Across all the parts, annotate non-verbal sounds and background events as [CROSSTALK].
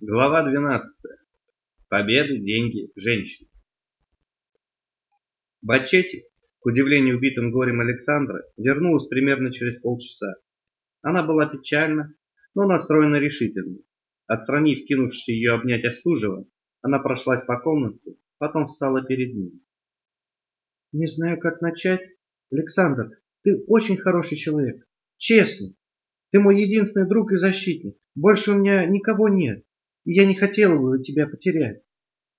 Глава 12. Победы, деньги, женщины. Бачетти, к удивлению убитым горем Александра, вернулась примерно через полчаса. Она была печальна, но настроена решительно. Отстранив кинувшись ее обнять Остужева, она прошлась по комнате, потом встала перед ним. «Не знаю, как начать. Александр, ты очень хороший человек. Честный. Ты мой единственный друг и защитник. Больше у меня никого нет и я не хотела бы тебя потерять.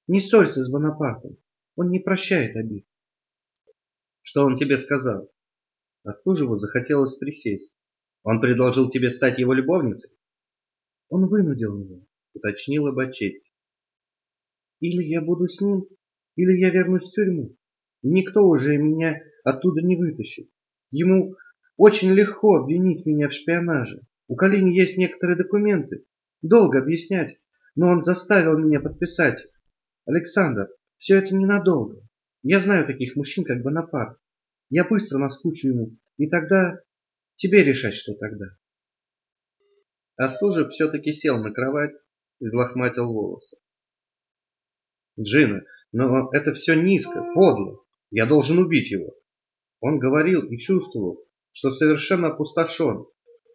Не ссорься с Бонапартом, он не прощает обид. Что он тебе сказал? Остужеву захотелось присесть. Он предложил тебе стать его любовницей? Он вынудил меня, уточнила Бачетти. Или я буду с ним, или я вернусь в тюрьму. Никто уже меня оттуда не вытащит. Ему очень легко обвинить меня в шпионаже. У Калини есть некоторые документы. Долго объяснять, но он заставил меня подписать. Александр, все это ненадолго. Я знаю таких мужчин, как Бонапарт. Я быстро наскучу ему, и тогда тебе решать, что тогда. Остужев все-таки сел на кровать и взлохматил волосы. Джина, но это все низко, подло. Я должен убить его. Он говорил и чувствовал, что совершенно опустошен,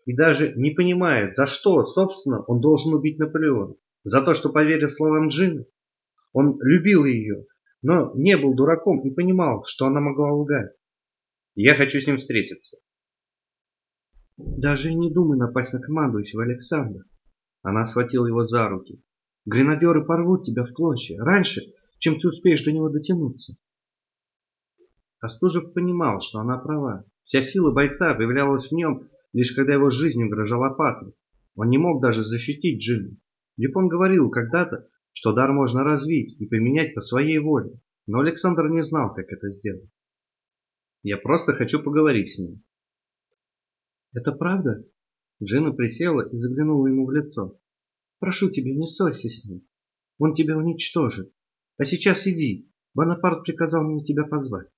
и даже не понимает, за что, собственно, он должен убить Наполеона. За то, что поверил словам Джины? Он любил ее, но не был дураком и понимал, что она могла лгать. Я хочу с ним встретиться. Даже не думай напасть на командующего Александра. Она схватила его за руки. Гренадеры порвут тебя в клочья раньше, чем ты успеешь до него дотянуться. Остужев понимал, что она права. Вся сила бойца появлялась в нем, лишь когда его жизнью угрожала опасность. Он не мог даже защитить Джину. Дюпон говорил когда-то, что дар можно развить и применять по своей воле, но Александр не знал, как это сделать. Я просто хочу поговорить с ним. Это правда? Джина присела и заглянула ему в лицо. Прошу тебя, не ссорься с ним. Он тебя уничтожит. А сейчас иди. Бонапарт приказал мне тебя позвать.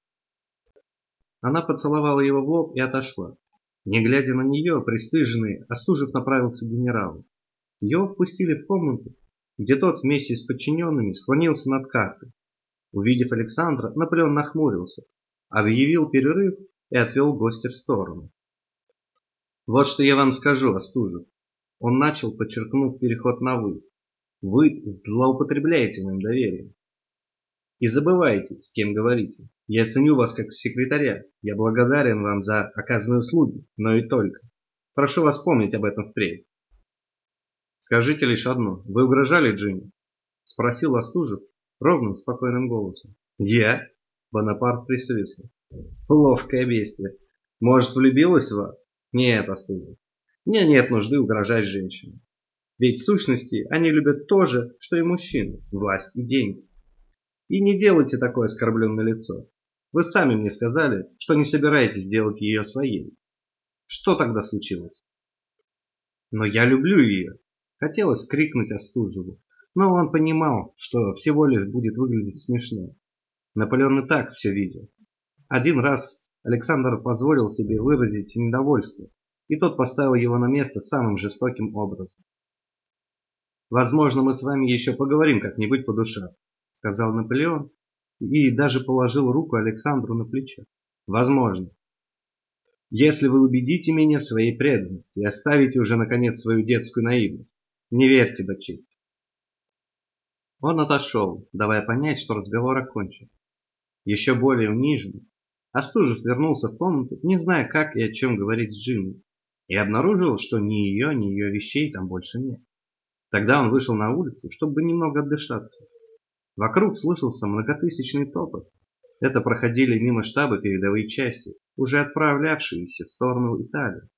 Она поцеловала его в лоб и отошла. Не глядя на нее, пристыженный, Остужев направился к генералу. Его впустили в комнату, где тот вместе с подчиненными склонился над картой. Увидев Александра, Наполеон нахмурился, объявил перерыв и отвел гостя в сторону. «Вот что я вам скажу, Остужев». Он начал, подчеркнув переход на «вы». «Вы злоупотребляете моим доверием. И забывайте, с кем говорите. Я ценю вас как секретаря. Я благодарен вам за оказанные услуги, но и только. Прошу вас помнить об этом впредь. Скажите лишь одно. Вы угрожали Джинни? Спросил Остужев ровным, спокойным голосом. Я? Бонапарт присвистнул. Ловкое бестия. Может, влюбилась в вас? Нет, Остужев. Мне нет нужды угрожать женщинам. Ведь в сущности они любят то же, что и мужчины. Власть и деньги. И не делайте такое оскорбленное лицо. Вы сами мне сказали, что не собираетесь делать ее своей. Что тогда случилось? Но я люблю ее, Хотелось крикнуть Остужеву, но он понимал, что всего лишь будет выглядеть смешно. Наполеон и так все видел. Один раз Александр позволил себе выразить недовольство, и тот поставил его на место самым жестоким образом. «Возможно, мы с вами еще поговорим как-нибудь по душам», — сказал Наполеон и даже положил руку Александру на плечо. «Возможно. Если вы убедите меня в своей преданности и оставите уже, наконец, свою детскую наивность. Не верьте, Бачит. Он отошел, давая понять, что разговор окончен. Еще более униженный, Остужев вернулся в комнату, не зная, как и о чем говорить с Джиной, и обнаружил, что ни ее, ни ее вещей там больше нет. Тогда он вышел на улицу, чтобы немного отдышаться. Вокруг слышался многотысячный топот. Это проходили мимо штаба передовые части, уже отправлявшиеся в сторону Италии.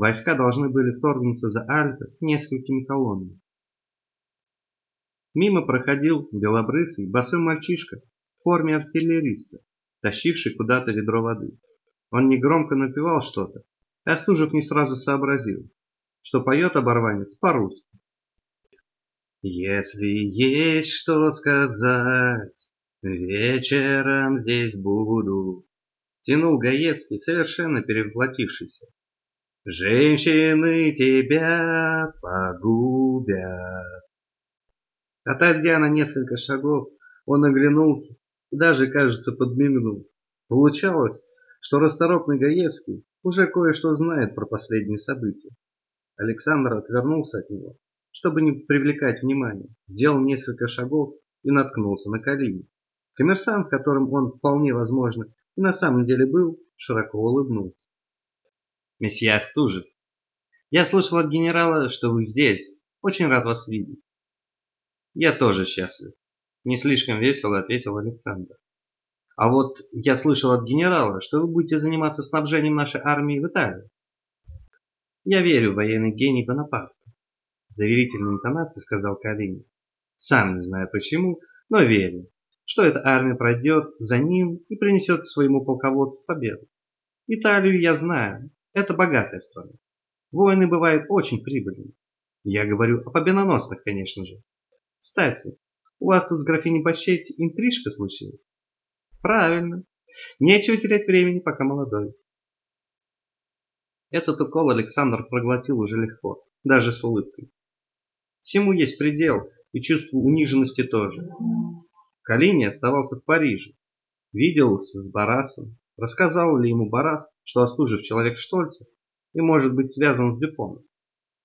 Войска должны были вторгнуться за Альпы несколькими колоннами. Мимо проходил белобрысый босой мальчишка в форме артиллериста, тащивший куда-то ведро воды. Он негромко напевал что-то, и Остужев не сразу сообразил, что поет оборванец по-русски. «Если есть что сказать, вечером здесь буду», тянул Гаевский, совершенно перевоплотившийся. Женщины тебя погубят. Отойдя на несколько шагов, он оглянулся и даже, кажется, подмигнул. Получалось, что расторопный Гаевский уже кое-что знает про последние события. Александр отвернулся от него, чтобы не привлекать внимания, сделал несколько шагов и наткнулся на Калини. Коммерсант, которым он вполне возможно и на самом деле был, широко улыбнулся. «Месье Остужев, я слышал от генерала, что вы здесь. Очень рад вас видеть». «Я тоже счастлив», – не слишком весело ответил Александр. «А вот я слышал от генерала, что вы будете заниматься снабжением нашей армии в Италии». «Я верю в военный гений Бонапарта», – доверительной интонацией сказал Калинин. «Сам не знаю почему, но верю, что эта армия пройдет за ним и принесет своему полководцу победу. Италию я знаю, это богатая страна. Войны бывают очень прибыльными. Я говорю о победоносных, конечно же. Кстати, у вас тут с графиней Бачетти интрижка случилась? Правильно. Нечего терять времени, пока молодой. Этот укол Александр проглотил уже легко, даже с улыбкой. Всему есть предел, и чувство униженности тоже. Калини оставался в Париже. Виделся с Барасом. Рассказал ли ему Барас, что Остужев человек Штольца и может быть связан с Дюпоном?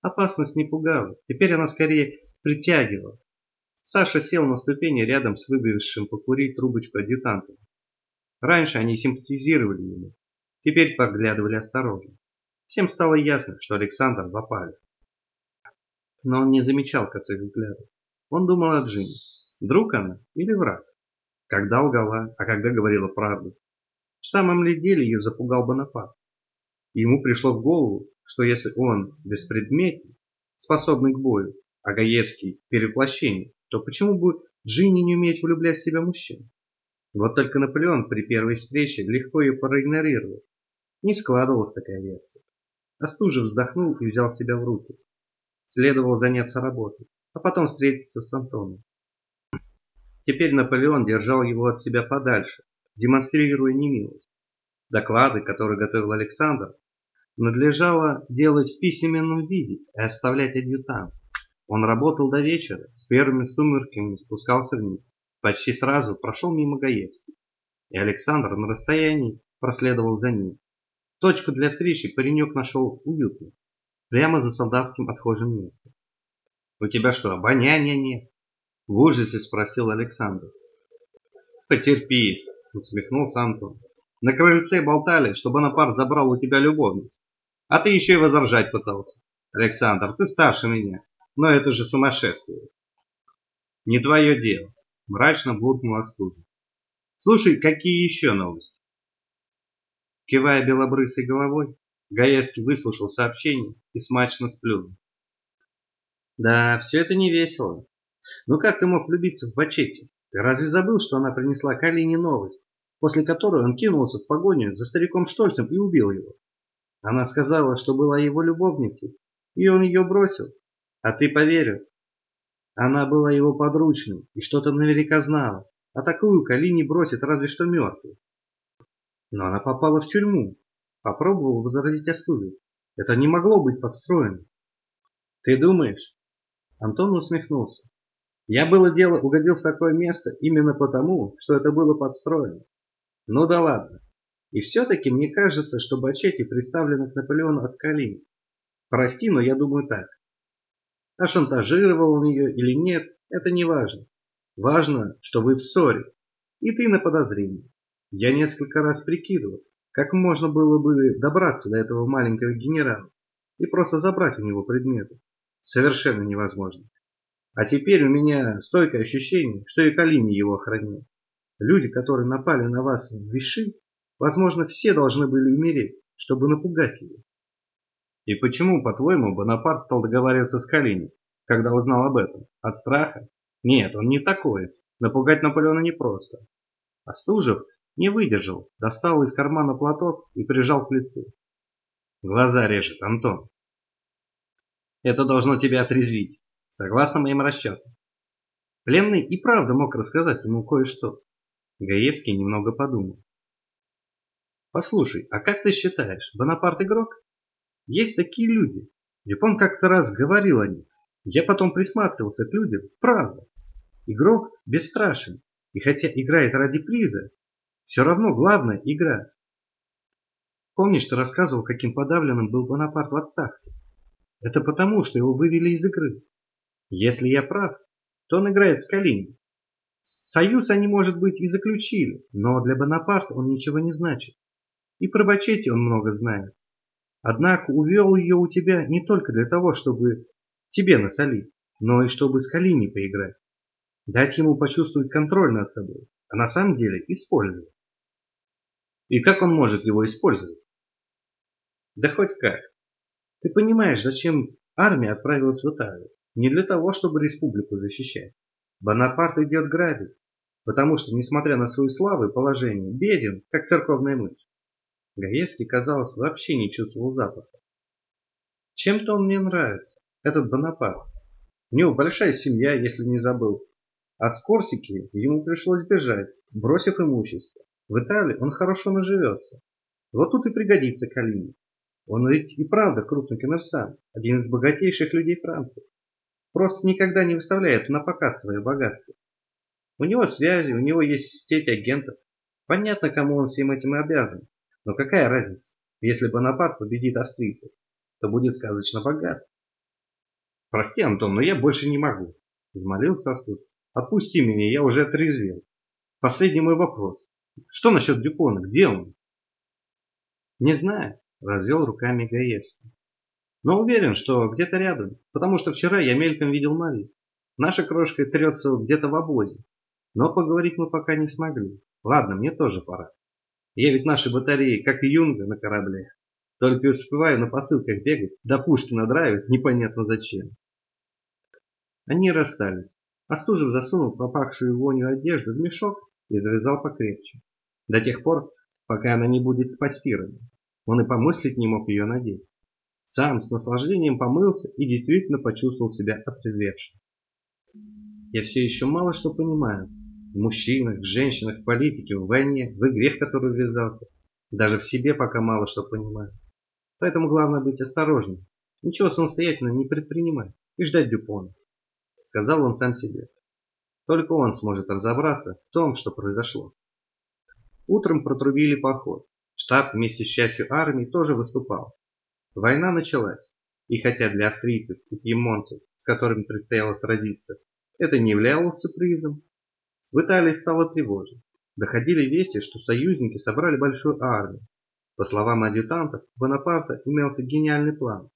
Опасность не пугала, теперь она скорее притягивала. Саша сел на ступени рядом с выбившим покурить трубочку адъютантом. Раньше они симпатизировали ему, теперь поглядывали осторожно. Всем стало ясно, что Александр в. Но он не замечал косых взглядов. Он думал о Джине. Друг она или враг? Когда лгала, а когда говорила правду? В самом ли деле ее запугал Бонапарт? Ему пришло в голову, что если он беспредметный, способный к бою, а Гаевский – перевоплощение, то почему бы Джинни не уметь влюблять в себя мужчин? Вот только Наполеон при первой встрече легко ее проигнорировал. Не складывалась такая версия. Остужев вздохнул и взял себя в руки. Следовало заняться работой, а потом встретиться с Антоном. Теперь Наполеон держал его от себя подальше, демонстрируя немилость. Доклады, которые готовил Александр, надлежало делать в письменном виде и оставлять адъютант. Он работал до вечера, с первыми сумерками спускался вниз. Почти сразу прошел мимо Гаевски, и Александр на расстоянии проследовал за ним. Точку для встречи паренек нашел уютно, прямо за солдатским отхожим местом. «У тебя что, обоняния нет?» В ужасе спросил Александр. «Потерпи», усмехнулся Антон. «На крыльце болтали, что Бонапарт забрал у тебя любовницу. А ты еще и возражать пытался. Александр, ты старше меня, но это же сумасшествие». «Не твое дело», мрачно буркнул Остужин. «Слушай, какие еще новости?» Кивая белобрысой головой, Гаевский выслушал сообщение и смачно сплюнул. Да, все это не весело. Ну как ты мог влюбиться в Бачетти? Ты разве забыл, что она принесла Калине новость, после которой он кинулся в погоню за стариком Штольцем и убил его? Она сказала, что была его любовницей, и он ее бросил. А ты поверил? Она была его подручной и что-то наверняка знала, а такую Калине бросит разве что мертвый. Но она попала в тюрьму. Попробовал возразить Остужев. Это не могло быть подстроено. Ты думаешь? Антон усмехнулся. Я было дело угодил в такое место именно потому, что это было подстроено. Ну да ладно. И все-таки мне кажется, что Бачетти представлена к Наполеону от Калини. Прости, но я думаю так. А шантажировал он ее или нет, это не важно. Важно, что вы в ссоре. И ты на подозрении. Я несколько раз прикидывал, как можно было бы добраться до этого маленького генерала и просто забрать у него предметы. Совершенно невозможно. А теперь у меня стойкое ощущение, что и Калини его охраняет. Люди, которые напали на вас в Виши, возможно, все должны были умереть, чтобы напугать его. И почему, по-твоему, Бонапарт стал договариваться с Калини, когда узнал об этом? От страха? Нет, он не такой. Напугать Наполеона непросто. Остужев не выдержал, достал из кармана платок и прижал к лицу. Глаза режет, Антон. Это должно тебя отрезвить, согласно моим расчетам. Пленный и правда мог рассказать ему кое-что. Гаевский немного подумал. Послушай, а как ты считаешь, Бонапарт игрок? Есть такие люди. Дюпон как-то раз говорил о них. Я потом присматривался к людям. Правда. Игрок бесстрашен, и хотя играет ради приза, все равно главная игра. Помнишь, ты рассказывал, каким подавленным был Бонапарт в отставке? Это потому, что его вывели из игры. Если я прав, то он играет с Калининым. Союз они, может быть, и заключили, но для Бонапарта он ничего не значит. И про Бачетти он много знает. Однако увел ее у тебя не только для того, чтобы тебе насолить, но и чтобы с Калини поиграть. Дать ему почувствовать контроль над собой, а на самом деле использовать. И как он может его использовать? Да хоть как. Ты понимаешь, зачем армия отправилась в Италию? Не для того, чтобы республику защищать. Бонапарт идет грабить, потому что, несмотря на свою славу и положение, беден, как церковная мышь. Гаевский, казалось, вообще не чувствовал запаха. Чем-то он мне нравится, этот Бонапарт. У него большая семья, если не забыл. А с Корсики ему пришлось бежать, бросив имущество. В Италии он хорошо наживется. Вот тут и пригодится Калини. Он ведь и правда крупный коммерсант, один из богатейших людей Франции. Просто никогда не выставляет на показ свое богатство. У него связи, у него есть сеть агентов. Понятно, кому он всем этим обязан. Но какая разница? Если Бонапарт победит австрийцев, то будет сказочно богат. Прости, Антон, но я больше не могу. Взмолился Астус. Отпусти меня, я уже отрезвел. Последний мой вопрос. Что насчет Дюпона? Где он? Не знаю, развел руками Гаевский. Но уверен, что где-то рядом, потому что вчера я мельком видел Мари. Наша крошка трется где-то в обозе. Но поговорить мы пока не смогли. Ладно, мне тоже пора. Я ведь наши батареи, как и Юнга на корабле. Только успеваю на посылках бегать, да пушки надраивать непонятно зачем. Они расстались. Остужев засунул пропахшую вонью одежду в мешок и завязал покрепче. До тех пор, пока она не будет спастирована. Он и помыслить не мог ее надеть. Сам с наслаждением помылся и действительно почувствовал себя отрезвевшим. Я все еще мало что понимаю, в мужчинах, в женщинах, в политике, в войне, в игре, в которую ввязался. Даже в себе пока мало что понимаю. Поэтому главное быть осторожным. Ничего самостоятельно не предпринимать и ждать Дюпона. Сказал он сам себе. Только он сможет разобраться в том, что произошло. Утром протрубили поход. Штаб вместе с частью армии тоже выступал. Война началась. И хотя для австрийцев и пьемонцев, с которыми предстояло сразиться, это не являлось сюрпризом, в Италии стало тревожно. Доходили вести, что союзники собрали большую армию. По словам адъютантов, Бонапарта имелся гениальный план,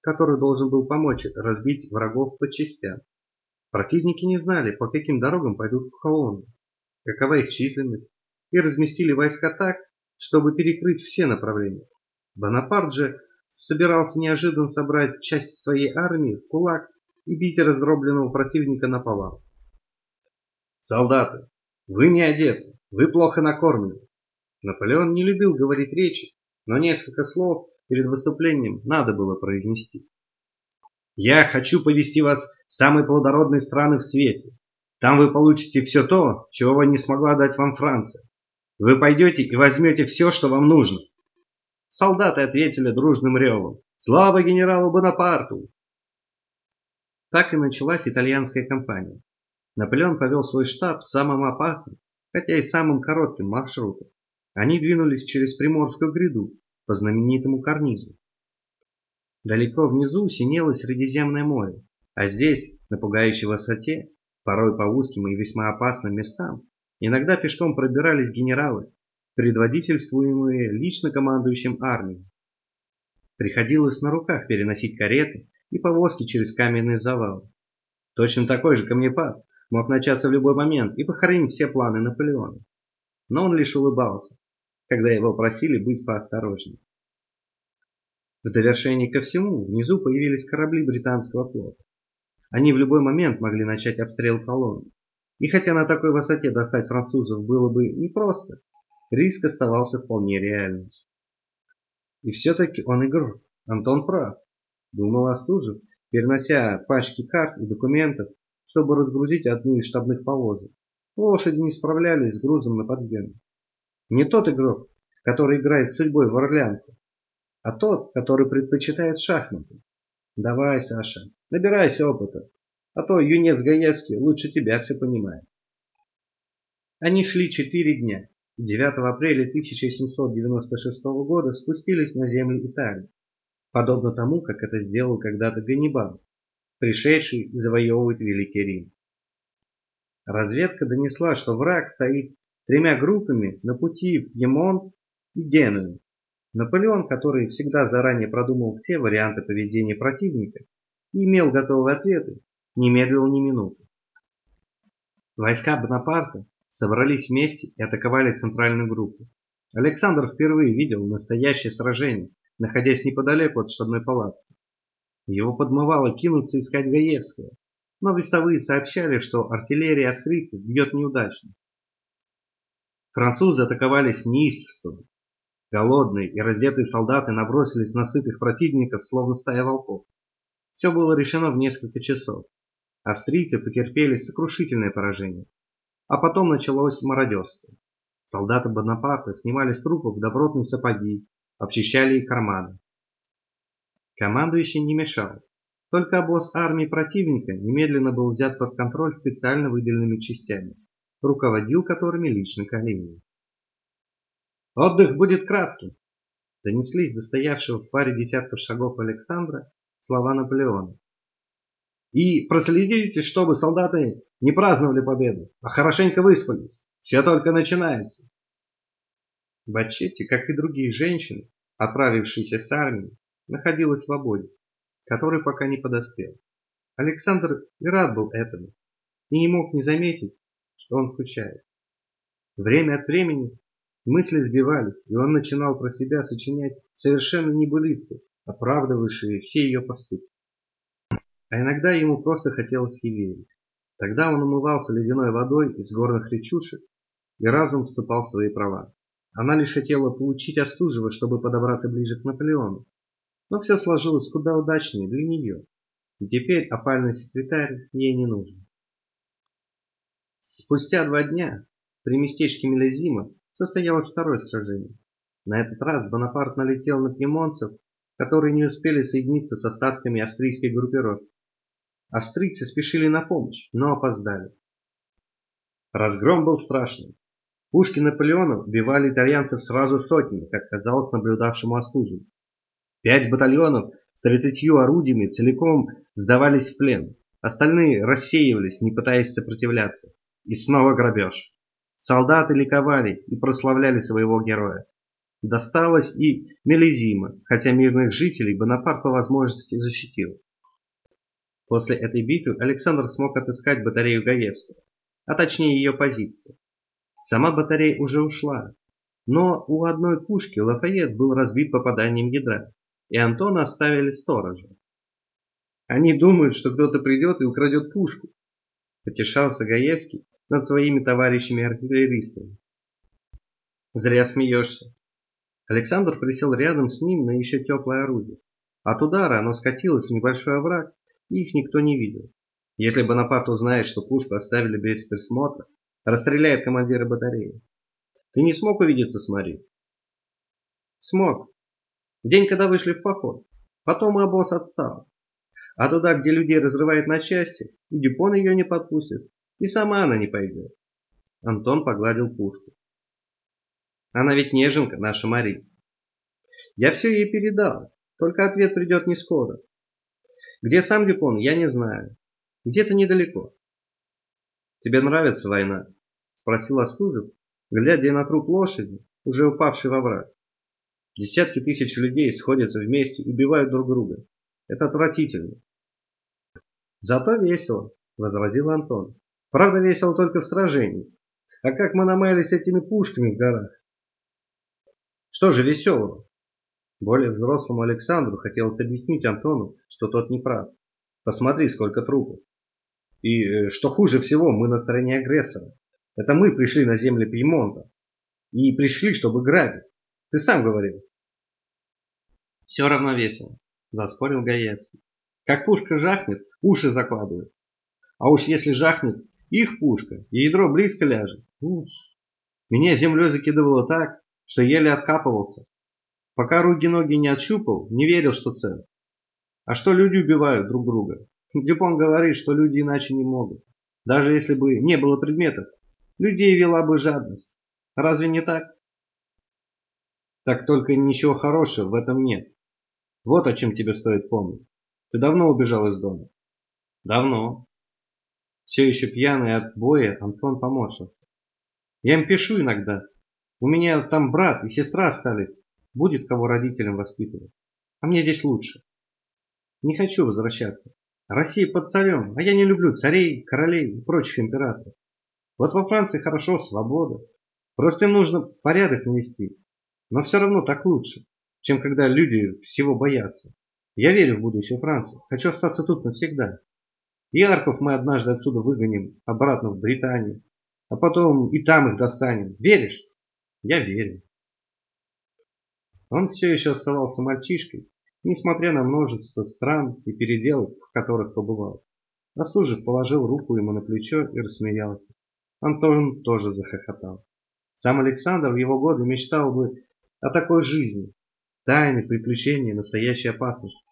который должен был помочь разбить врагов по частям. Противники не знали, по каким дорогам пойдут колонны, какова их численность, и разместили войска так, чтобы перекрыть все направления. Бонапарт же собирался неожиданно собрать часть своей армии в кулак и бить раздробленного противника на повал. Солдаты, вы не одеты, вы плохо накормлены. Наполеон не любил говорить речи, но несколько слов перед выступлением надо было произнести. Я хочу повести вас в самые плодородные страны в свете. Там вы получите все то, чего не смогла дать вам Франция. Вы пойдете и возьмете все, что вам нужно. Солдаты ответили дружным ревом. Слава генералу Бонапарту! Так и началась итальянская кампания. Наполеон повел свой штаб самым опасным, хотя и самым коротким маршрутом. Они двинулись через Приморскую гряду по знаменитому карнизу. Далеко внизу синело Средиземное море, а здесь, на пугающей высоте, порой по узким и весьма опасным местам, иногда пешком пробирались генералы, предводительствуемые лично командующим армией. Приходилось на руках переносить кареты и повозки через каменные завалы. Точно такой же камнепад мог начаться в любой момент и похоронить все планы Наполеона. Но он лишь улыбался, когда его просили быть поосторожнее. В довершение ко всему, внизу появились корабли британского флота. Они в любой момент могли начать обстрел колонны. И хотя на такой высоте достать французов было бы непросто, риск оставался вполне реальным. И все-таки он игрок. Антон прав. Думал Остужев, перенося пачки карт и документов чтобы разгрузить одну из штабных повозок. Лошади не справлялись с грузом на подъеме. Не тот игрок, который играет судьбой в орлянку, а тот, который предпочитает шахматы. Давай, Саша, набирайся опыта, А то юнец Гаевский лучше тебя все понимает. Они шли четыре дня. 9 апреля 1796 года спустились на земли Италии, подобно тому, как это сделал когда-то Ганнибал, пришедший завоевывать Великий Рим. Разведка донесла, что враг стоит тремя группами на пути в Пьемонт и Геную. Наполеон, который всегда заранее продумал все варианты поведения противника и имел готовые ответы, не медлил ни минуты. Войска Бонапарта собрались вместе и атаковали центральную группу. Александр впервые видел настоящее сражение, находясь неподалеку от штабной палатки. Его подмывало кинуться искать Гаевского, но вестовые сообщали, что артиллерия австрийцев бьет неудачно. Французы атаковали с неистовством. Голодные и раздетые солдаты набросились на сытых противников, словно стая волков. Все было решено в несколько часов. Австрийцы потерпели сокрушительное поражение. А потом началось мародерство. Солдаты Бонапарта снимали с трупов добротные сапоги, обчищали их карманы. Командующий не мешал. Только обоз армии противника немедленно был взят под контроль специально выделенными частями, руководил которыми лично Калинин. «Отдых будет кратким!» Донеслись до стоявшего в паре десятков шагов Александра слова Наполеона. И проследите, чтобы солдаты не праздновали победу, а хорошенько выспались. Все только начинается. Бачетти, как и другие женщины, отправившиеся с армией, находилась в свободе, который пока не подоспел. Александр и рад был этому, и не мог не заметить, что он скучает. Время от времени мысли сбивались, и он начинал про себя сочинять совершенно небылицы, оправдывающие все ее поступки. А иногда ему просто хотелось ей верить. Тогда он умывался ледяной водой из горных речушек, и разум вступал в свои права. Она лишь хотела получить Остужева, чтобы подобраться ближе к Наполеону. Но все сложилось куда удачнее для нее. И теперь опальный секретарь ей не нужен. Спустя два дня при местечке Мелезима состоялось второе сражение. На этот раз Бонапарт налетел на пьемонцев, которые не успели соединиться с остатками австрийской группировки. Австрийцы спешили на помощь, но опоздали. Разгром был страшным. Пушки Наполеона убивали итальянцев сразу сотнями, как казалось наблюдавшему Остужину. Пять батальонов с тридцатью орудиями целиком сдавались в плен. Остальные рассеивались, не пытаясь сопротивляться. И снова грабеж. Солдаты ликовали и прославляли своего героя. Досталось и Мелизима, хотя мирных жителей Бонапарт по возможности защитил. После этой битвы Александр смог отыскать батарею Гаевского, а точнее ее позицию. Сама батарея уже ушла, но у одной пушки Лафайет был разбит попаданием ядра, и Антона оставили сторожа. Они думают, что кто-то придет и украдет пушку, потешался Гаевский над своими товарищами-артиллеристами. Зря смеешься. Александр присел рядом с ним на еще теплое орудие. От удара оно скатилось в небольшой овраг их никто не видел. Если Бонапарт узнает, что пушку оставили без присмотра, расстреляет командира батареи. Ты не смог увидеться с Мари? Смог. День, когда вышли в поход. Потом обоз отстал. А туда, где людей разрывает на части, и Дюпон ее не подпустит, и сама она не пойдет. Антон погладил пушку. Она ведь неженка, наша Мари. Я все ей передал, только ответ придет не скоро. Где сам Дюпон, я не знаю. Где-то недалеко. Тебе нравится война? Спросил Остужев, глядя на труп лошади, уже упавший во враг. Десятки тысяч людей сходятся вместе убивают друг друга. Это отвратительно. Зато весело, возразил Антон. Правда, весело только в сражении. А как мы намаялись этими пушками в горах? Что же веселого? Более взрослому Александру хотелось объяснить Антону, что тот не прав. Посмотри, сколько трупов. И э, что хуже всего, мы на стороне агрессора. Это мы пришли на земли Пьемонта. И пришли, чтобы грабить. Ты сам говорил. Все равно весело, заспорил Гаевский. Как пушка жахнет, уши закладывают. А уж если жахнет их пушка, ядро близко ляжет. Уф. Меня землей закидывало так, что еле откапывался. Пока руки-ноги не отщупал, не верил, что цел. А что люди убивают друг друга? [LAUGHS] Дюпон говорит, что люди иначе не могут. Даже если бы не было предметов, людей вела бы жадность. Разве не так? Так только ничего хорошего в этом нет. Вот о чем тебе стоит помнить. Ты давно убежал из дома? Давно. Все еще пьяный от боя, Антон поморщился. Я им пишу иногда. У меня там брат и сестра остались. Будет кого родителям воспитывать. А мне здесь лучше. Не хочу возвращаться. Россия под царем, а я не люблю царей, королей и прочих императоров. Вот во Франции хорошо, свобода. Просто им нужно порядок навести. Но все равно так лучше, чем когда люди всего боятся. Я верю в будущее Франции. Хочу остаться тут навсегда. И арков мы однажды отсюда выгоним обратно в Британию. А потом и там их достанем. Веришь? Я верю. Он все еще оставался мальчишкой, несмотря на множество стран и переделок, в которых побывал. Остужев положил руку ему на плечо и рассмеялся. Антон тоже захохотал. Сам Александр в его годы мечтал бы о такой жизни. Тайны, приключения, настоящей опасности.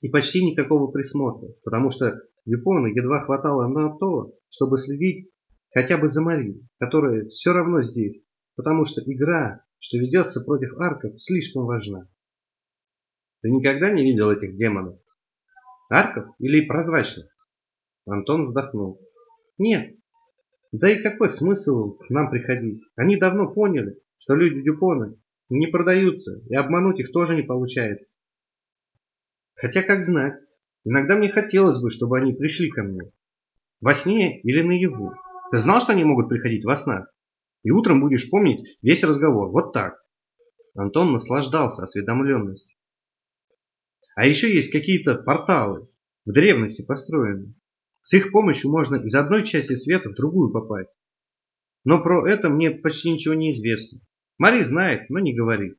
И почти никакого присмотра, потому что Япона едва хватало на то, чтобы следить хотя бы за Мари, которая все равно здесь, потому что игра, что ведется против арков, слишком важна. Ты никогда не видел этих демонов? Арков или прозрачных? Антон вздохнул. Нет. Да и какой смысл к нам приходить? Они давно поняли, что люди Дюпона не продаются, и обмануть их тоже не получается. Хотя, как знать, иногда мне хотелось бы, чтобы они пришли ко мне. Во сне или наяву. Ты знал, что они могут приходить во снах? И утром будешь помнить весь разговор. Вот так. Антон наслаждался осведомленностью. А еще есть какие-то порталы, в древности построенные. С их помощью можно из одной части света в другую попасть. Но про это мне почти ничего не известно. Мари знает, но не говорит.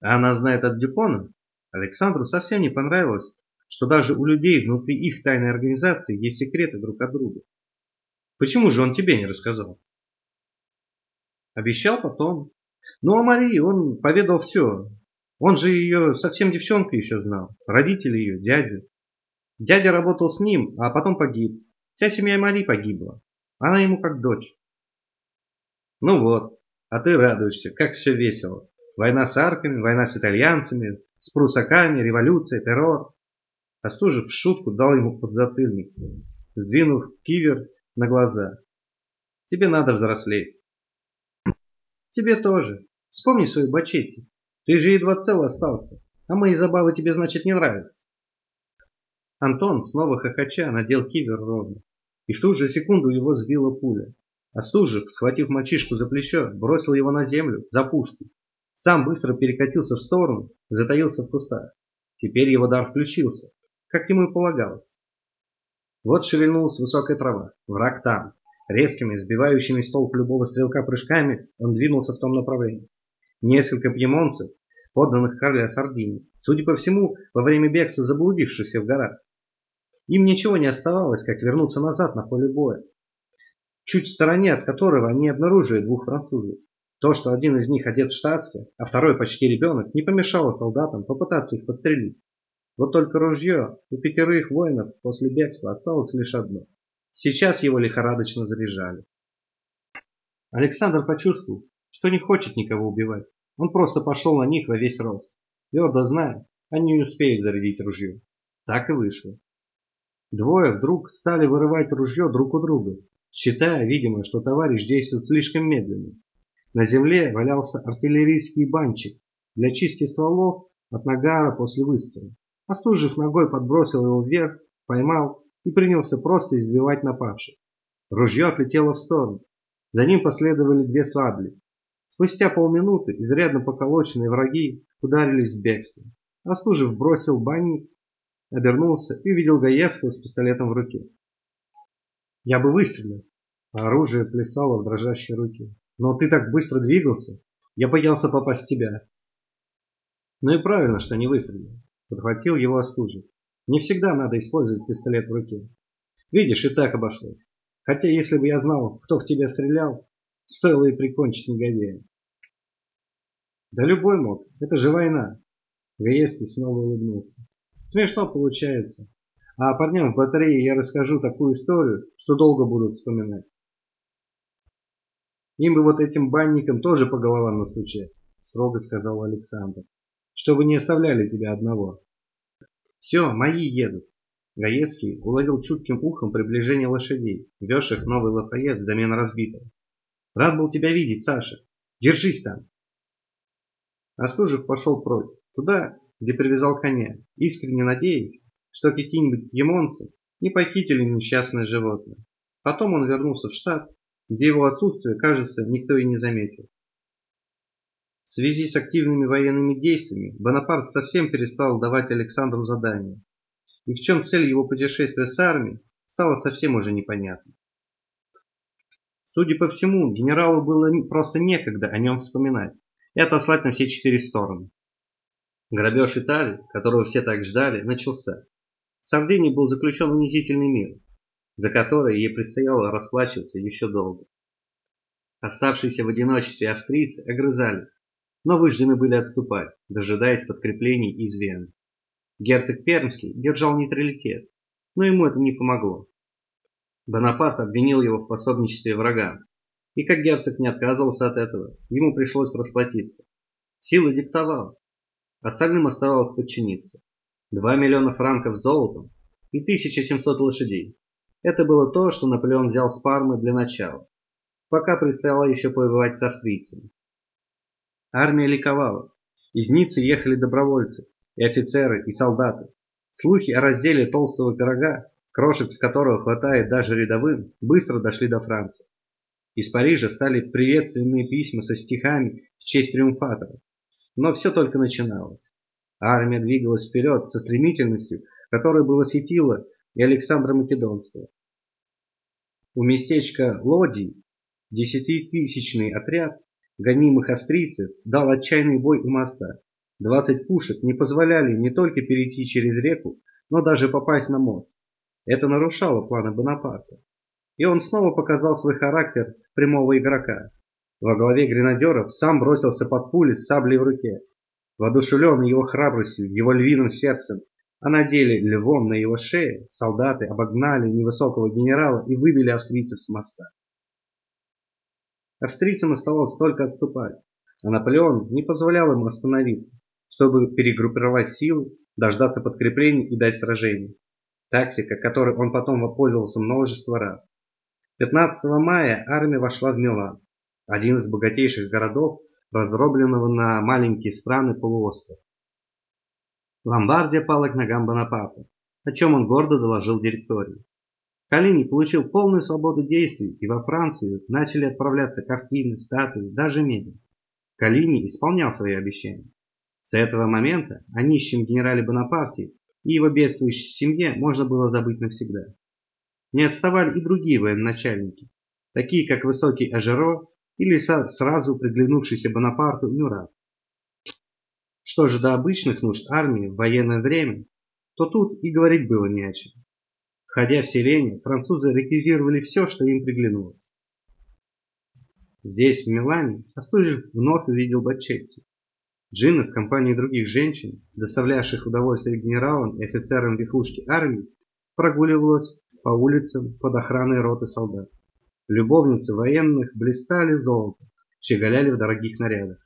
А она знает от Дюпона? Александру совсем не понравилось, что даже у людей внутри их тайной организации есть секреты друг от друга. Почему же он тебе не рассказал? Обещал потом. Ну, а Марии он поведал все, он же ее совсем девчонкой еще знал. Родители ее, дядю. Дядя работал с ним, а потом погиб. Вся семья Мари погибла. Она ему как дочь. Ну вот, а ты радуешься, как все весело. Война с арками, война с итальянцами, с прусаками, революция, террор. Остужев в шутку дал ему подзатыльник, сдвинув кивер на глаза. Тебе надо взрослеть. Тебе тоже. Вспомни свою бачетти. Ты же едва цел остался, а мои забавы тебе, значит, не нравятся. Антон, снова хохоча, надел кивер ровно. И в ту же секунду его сбила пуля. Остужев, схватив мальчишку за плечо, бросил его на землю, за пушку. Сам быстро перекатился в сторону, затаился в кустах. Теперь его дар включился, как ему и полагалось. Вот шевельнулась высокая трава. Враг там. Резкими, сбивающими с толк любого стрелка прыжками он двинулся в том направлении. Несколько пьемонцев, подданных Карле Сардини, судя по всему, во время бегства заблудившихся в горах. Им ничего не оставалось, как вернуться назад на поле боя, чуть в стороне от которого они обнаружили двух французов. То, что один из них одет в штатстве, а второй почти ребенок, не помешало солдатам попытаться их подстрелить. Вот только ружье у пятерых воинов после бегства осталось лишь одно. Сейчас его лихорадочно заряжали. Александр почувствовал, что не хочет никого убивать. Он просто пошел на них во весь рост, твердо зная, они не успеют зарядить ружье. Так и вышло. Двое вдруг стали вырывать ружье друг у друга, считая, видимо, что товарищ действует слишком медленно. На земле валялся артиллерийский банчик для чистки стволов от нагара после выстрела. Остужив ногой подбросил его вверх, поймал и принялся просто избивать напавших. Ружье отлетело в сторону. За ним последовали две сабли, Спустя полминуты изрядно поколоченные враги ударились в бегство. Остужев бросил банник, обернулся и увидел Гаевского с пистолетом в руке. Я бы выстрелил, а оружие плясало в дрожащей руке. Но ты так быстро двигался, я боялся попасть в тебя. Ну и правильно, что не выстрелил. Подхватил его Остужев. Не всегда надо использовать пистолет в руке. Видишь, и так обошлось. Хотя если бы я знал, кто в тебя стрелял, Стоило и прикончить негодяя. Да любой мог. Это же война. Гаевский снова улыбнулся. Смешно получается. А парням в батарее я расскажу такую историю, что долго будут вспоминать. Им бы вот этим банникам тоже по головам настучать, строго сказал Александр, чтобы не оставляли тебя одного. Все, мои едут. Гаевский уловил чутким ухом приближение лошадей, везших новый Лафайет взамен разбитого. Рад был тебя видеть, Саша. Держись там. Остужев пошел прочь, туда, где привязал коня, искренне надеясь, что какие-нибудь емонцы не похитили несчастное животное. Потом он вернулся в штат, где его отсутствие, кажется, никто и не заметил. В связи с активными военными действиями Бонапарт совсем перестал давать Александру задания. И в чем цель его путешествия с армией, стало совсем уже непонятно. Судя по всему, генералу было просто некогда о нем вспоминать и отослать на все четыре стороны. Грабеж Италии, которого все так ждали, начался. В был заключен унизительный мир, за который ей предстояло расплачиваться еще долго. Оставшиеся в одиночестве австрийцы огрызались, но вынуждены были отступать, дожидаясь подкреплений из Вены. Герцог Пермский держал нейтралитет, но ему это не помогло. Бонапарт обвинил его в пособничестве врагам, и как герцог не отказывался от этого, ему пришлось расплатиться. Сила диктовала, остальным оставалось подчиниться. 2 миллиона франков золотом и 1700 лошадей. Это было то, что Наполеон взял с Пармы для начала. Пока предстояло еще повоевать с австрийцами. Армия ликовала. Из Ниццы ехали добровольцы, и офицеры, и солдаты. Слухи о разделе толстого пирога, крошек с которого хватает даже рядовым, быстро дошли до Франции. Из Парижа стали приветственные письма со стихами в честь триумфаторов. Но все только начиналось. Армия двигалась вперед со стремительностью, которая бы восхитила и Александра Македонского. У местечка Лодий десятитысячный отряд гонимых австрийцев дал отчаянный бой у моста. Двадцать пушек не позволяли не только перейти через реку, но даже попасть на мост. Это нарушало планы Бонапарта. И он снова показал свой характер прямого игрока. Во главе гренадеров сам бросился под пули с саблей в руке. Воодушевленный его храбростью, его львиным сердцем, а на деле львом на его шее солдаты обогнали невысокого генерала и вывели австрийцев с моста. Австрийцам оставалось только отступать, а Наполеон не позволял им остановиться, чтобы перегруппировать силы, дождаться подкреплений и дать сражение. Тактика, которой он потом воспользовался множество раз. 15 мая армия вошла в Милан, один из богатейших городов, раздробленного на маленькие страны полуострова. Ломбардия пала к ногам Бонапарта, о чем он гордо доложил директории. Калини получил полную свободу действий, и во Францию начали отправляться картины, статуи, даже мебель. Калини исполнял свои обещания. С этого момента о нищем генерале Бонапарте и его бедствующей семье можно было забыть навсегда. Не отставали и другие военачальники, такие как высокий Ажеро или сразу приглянувшийся Бонапарту Мюрат. Что же до обычных нужд армии в военное время, то тут и говорить было не о чем. Входя в селение, французы реквизировали все, что им приглянулось. Здесь, в Милане, Остужев вновь увидел Бачетти. Джина в компании других женщин, доставлявших удовольствие генералам и офицерам верхушки армии, прогуливалась по улицам под охраной роты солдат. Любовницы военных блистали золотом, щеголяли в дорогих нарядах.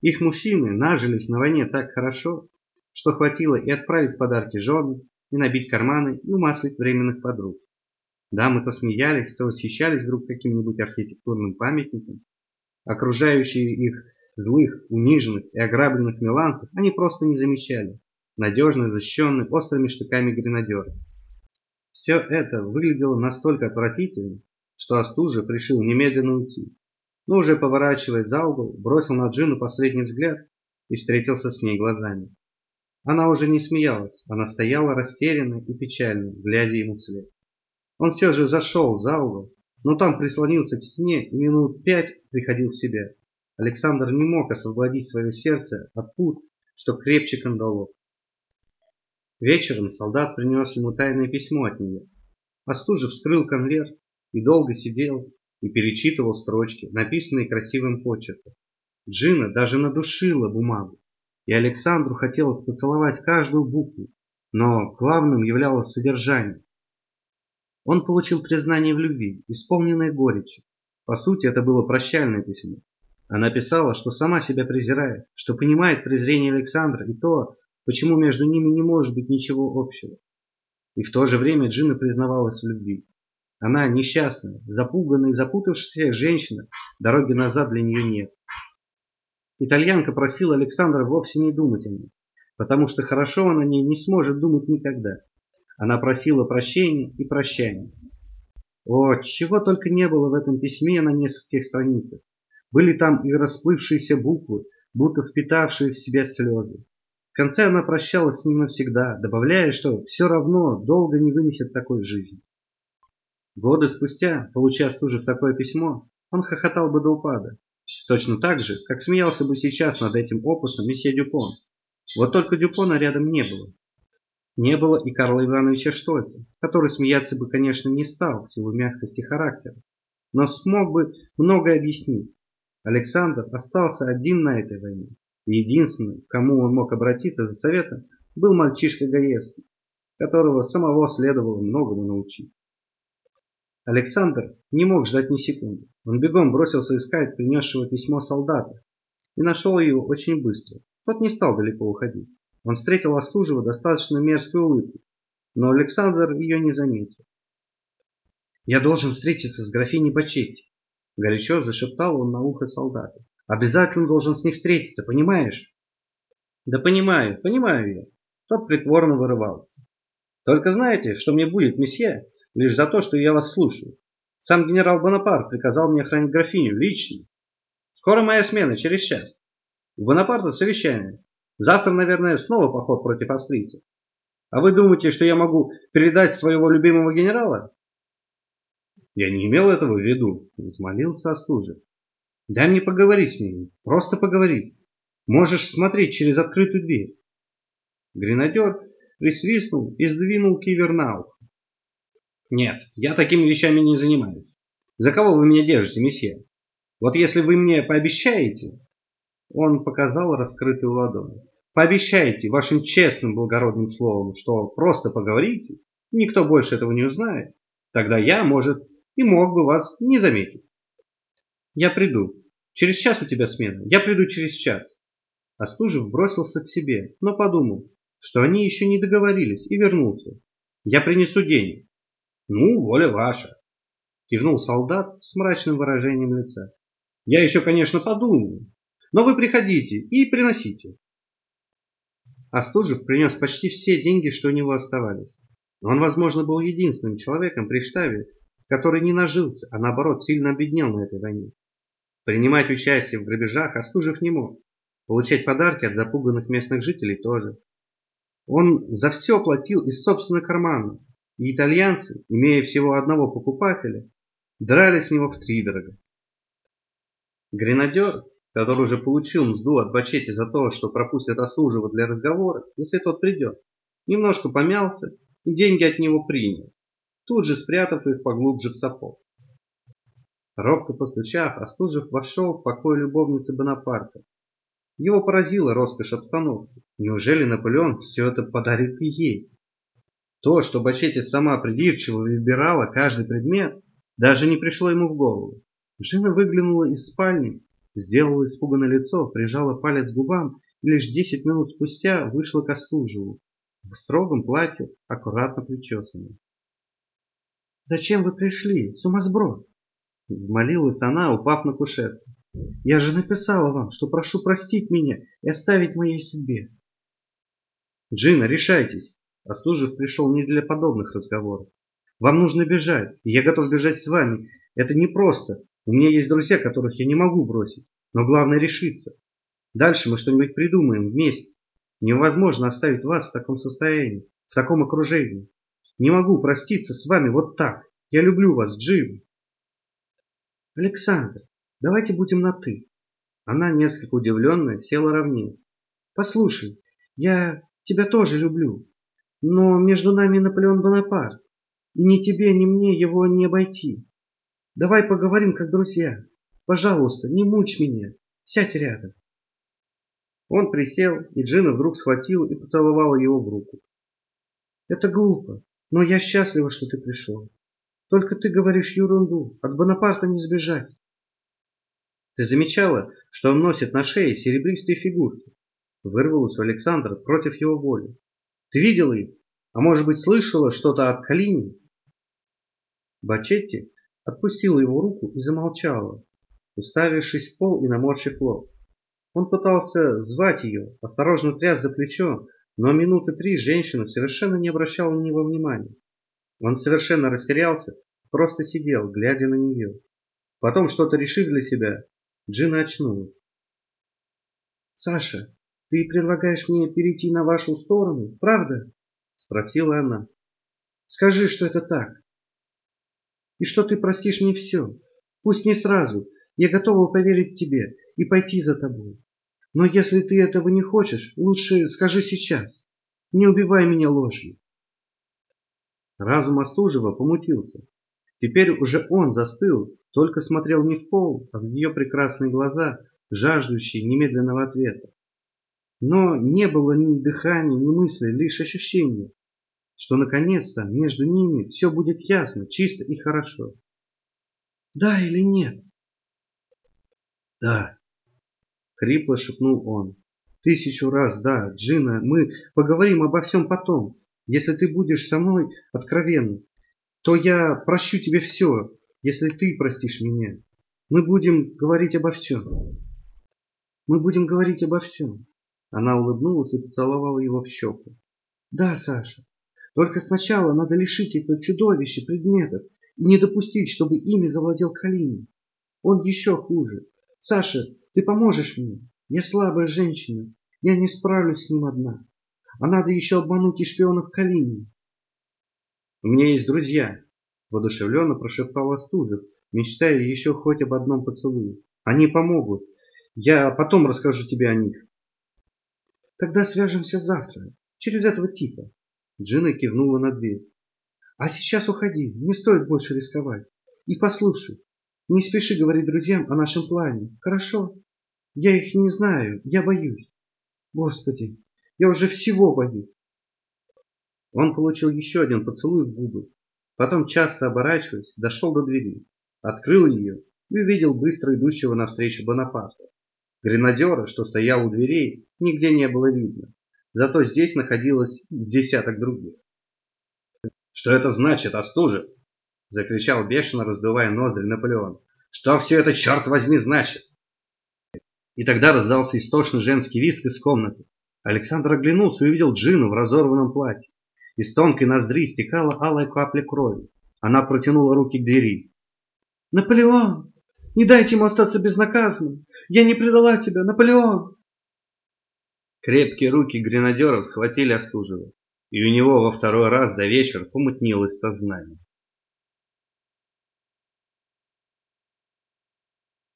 Их мужчины нажились на войне так хорошо, что хватило и отправить подарки женам, и набить карманы, и умаслить временных подруг. Дамы то смеялись, то восхищались вдруг каким-нибудь архитектурным памятником. Окружающие их злых, униженных и ограбленных миланцев они просто не замечали, надежно защищенные острыми штыками гренадеры. Все это выглядело настолько отвратительно, что Остужев решил немедленно уйти но уже поворачивая за угол, бросил на Джину последний взгляд и встретился с ней глазами. Она уже не смеялась, она стояла растерянная и печальная, глядя ему вслед. Он все же зашел за угол, но там прислонился к стене и минут пять приходил в себя. Александр не мог освободить свое сердце от пут, что крепче кандалов. Вечером солдат принес ему тайное письмо от нее. Остужев вскрыл конверт и долго сидел, и перечитывал строчки, написанные красивым почерком. Джина даже надушила бумагу, и Александру хотелось поцеловать каждую букву, но главным являлось содержание. Он получил признание в любви, исполненное горечи. По сути, это было прощальное письмо. Она писала, что сама себя презирает, что понимает презрение Александра и то, почему между ними не может быть ничего общего. И в то же время Джина признавалась в любви. Она несчастная, запуганная и запутавшаяся женщина, дороги назад для нее нет. Итальянка просила Александра вовсе не думать о ней, потому что хорошо он о ней не сможет думать никогда. Она просила прощения и прощания. О, чего только не было в этом письме на нескольких страницах. Были там и расплывшиеся буквы, будто впитавшие в себя слезы. В конце она прощалась с ним навсегда, добавляя, что все равно долго не вынесет такой жизни. Годы спустя, получая в такое письмо, он хохотал бы до упада. Точно так же, как смеялся бы сейчас над этим опусом месье Дюпон. Вот только Дюпона рядом не было. Не было и Карла Ивановича Штольца, который смеяться бы, конечно, не стал в силу мягкости характера, но смог бы многое объяснить. Александр остался один на этой войне. И единственный, к кому он мог обратиться за советом, был мальчишка Гаевский, которого самого следовало многому научить. Александр не мог ждать ни секунды. Он бегом бросился искать принесшего письмо солдата и нашел его очень быстро. Тот не стал далеко уходить. Он встретил Остужева достаточно мерзкой улыбкой, но Александр ее не заметил. «Я должен встретиться с графиней Бачетти», – горячо зашептал он на ухо солдата. «Обязательно должен с ней встретиться, понимаешь?» «Да понимаю, понимаю я». Тот притворно вырывался. «Только знаете, что мне будет, месье, лишь за то, что я вас слушаю. Сам генерал Бонапарт приказал мне охранять графиню лично. Скоро моя смена, через час. У Бонапарта совещание. Завтра, наверное, снова поход против австрийцев. А вы думаете, что я могу передать своего любимого генерала? Я не имел этого в виду, взмолился Остужев. Дай мне поговорить с ними, просто поговорить. Можешь смотреть через открытую дверь. Гренадер присвистнул и сдвинул кивер на ухо. Нет, я такими вещами не занимаюсь. За кого вы меня держите, месье? Вот если вы мне пообещаете... Он показал раскрытую ладонь. Пообещайте вашим честным благородным словом, что просто поговорите, никто больше этого не узнает. Тогда я, может, и мог бы вас не заметить. Я приду. Через час у тебя смена. Я приду через час. Остужев бросился к себе, но подумал, что они еще не договорились, и вернулся. Я принесу денег. Ну, воля ваша. Кивнул солдат с мрачным выражением лица. Я еще, конечно, подумаю. Но вы приходите и приносите. Остужев принес почти все деньги, что у него оставались. Он, возможно, был единственным человеком при штабе, который не нажился, а наоборот сильно обеднел на этой войне. Принимать участие в грабежах Остужев не мог. Получать подарки от запуганных местных жителей тоже. Он за все платил из собственного кармана, и итальянцы, имея всего одного покупателя, драли с него втридорога. Гренадер, который уже получил мзду от Бачети за то, что пропустит Ослужева для разговора, если тот придет, немножко помялся и деньги от него принял, тут же спрятав их поглубже в сапог. Робко постучав, Остужев вошел в покой любовницы Бонапарта. Его поразила роскошь обстановки. Неужели Наполеон все это подарит ей? То, что Бачетти сама придирчиво выбирала каждый предмет, даже не пришло ему в голову. Жена выглянула из спальни, сделала испуганное лицо, прижала палец к губам и лишь десять минут спустя вышла к Остужеву в строгом платье, аккуратно причесанном. «Зачем вы пришли, сумасброд?» Взмолилась она, упав на кушетку. «Я же написала вам, что прошу простить меня и оставить моей судьбе». «Джина, решайтесь!» Остужев пришел не для подобных разговоров. Вам нужно бежать, и я готов бежать с вами. Это непросто. У меня есть друзья, которых я не могу бросить. Но главное решиться. Дальше мы что-нибудь придумаем вместе. Невозможно оставить вас в таком состоянии, в таком окружении. Не могу проститься с вами вот так. Я люблю вас, Джим. Александр, давайте будем на «ты». Она, несколько удивленная, села ровнее. Послушай, я тебя тоже люблю. Но между нами Наполеон Бонапарт, и ни тебе, ни мне его не обойти. Давай поговорим как друзья. Пожалуйста, не мучь меня. Сядь рядом. Он присел, и Джина вдруг схватила и поцеловала его в руку. Это глупо, но я счастлива, что ты пришел. Только ты говоришь ерунду, от Бонапарта не сбежать. Ты замечала, что он носит на шее серебристые фигурки? Вырвалось у Александра против его воли. Ты видела их? А может быть, слышала что-то от Калини? Бачетти отпустила его руку и замолчала, уставившись в пол и наморщив лоб. Он пытался звать ее, осторожно тряс за плечо, но минуты три женщина совершенно не обращала на него внимания. Он совершенно растерялся, просто сидел, глядя на нее. Потом, что-то решив для себя, Джина очнулась. «Саша, ты предлагаешь мне перейти на вашу сторону, правда?» Спросила она. «Скажи, что это так. И что ты простишь мне все. Пусть не сразу. Я готова поверить тебе и пойти за тобой. Но если ты этого не хочешь, лучше скажи сейчас. Не убивай меня ложью. Разум Остужева помутился. Теперь уже он застыл, только смотрел не в пол, а в ее прекрасные глаза, жаждущие немедленного ответа. Но не было ни дыхания, ни мысли, лишь ощущение, что наконец-то между ними все будет ясно, чисто и хорошо. Да или нет? Да, Хрипло шепнул он. Тысячу раз да, Джина, мы поговорим обо всем потом. Если ты будешь со мной откровенна, то я прощу тебе все, если ты простишь меня. Мы будем говорить обо всем. Мы будем говорить обо всем. Она улыбнулась и поцеловала его в щеку. Да, Саша, только сначала надо лишить это чудовище предметов и не допустить, чтобы ими завладел Калинин. Он еще хуже. Саша, ты поможешь мне? Я слабая женщина. Я не справлюсь с ним одна. А надо еще обмануть и шпионов Калинина. У меня есть друзья, воодушевленно прошептал Остужев, мечтая еще хоть об одном поцелуе. Они помогут. Я потом расскажу тебе о них. Тогда свяжемся завтра, через этого типа. Джина кивнула на дверь. А сейчас уходи, не стоит больше рисковать. И послушай, не спеши говорить друзьям о нашем плане, хорошо? Я их не знаю, я боюсь. Господи, я уже всего боюсь. Он получил еще один поцелуй в губы. Потом, часто оборачиваясь, дошел до двери, открыл ее и увидел быстро идущего навстречу Бонапарта. Гренадера, что стоял у дверей, нигде не было видно. Зато здесь находилось десяток других. «Что это значит, Остужев?» — закричал бешено, раздувая ноздри Наполеон. «Что все это, черт возьми, значит?» И тогда раздался истошный женский визг из комнаты. Александр оглянулся и увидел Джину в разорванном платье. Из тонкой ноздри стекала алая капля крови. Она протянула руки к двери. «Наполеон! Не дайте ему остаться безнаказанным! Я не предала тебя, Наполеон!» Крепкие руки гренадеров схватили Остужева, и у него во второй раз за вечер помутнилось сознание.